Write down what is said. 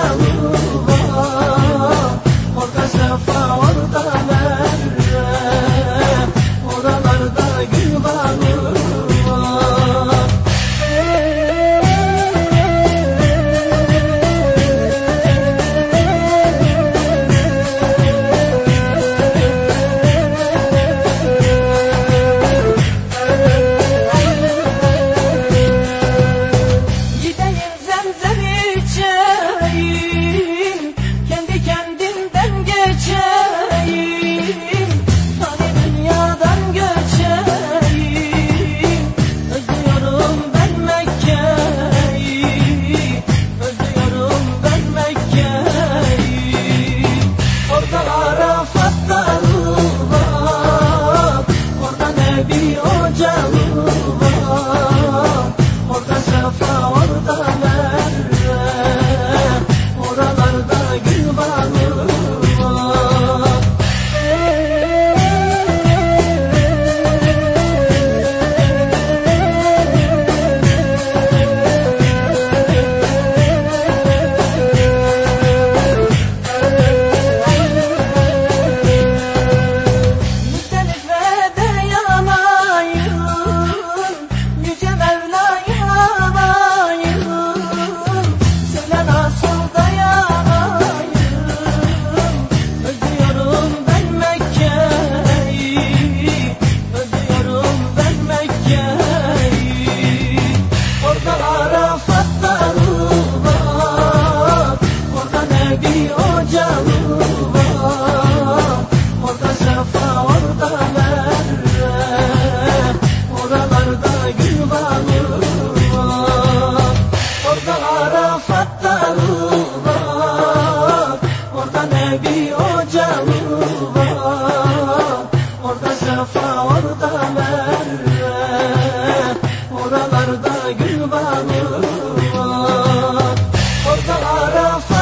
love. bir ocağım var. Orada safa orada merve. Oralarda gül bağım Orada arafa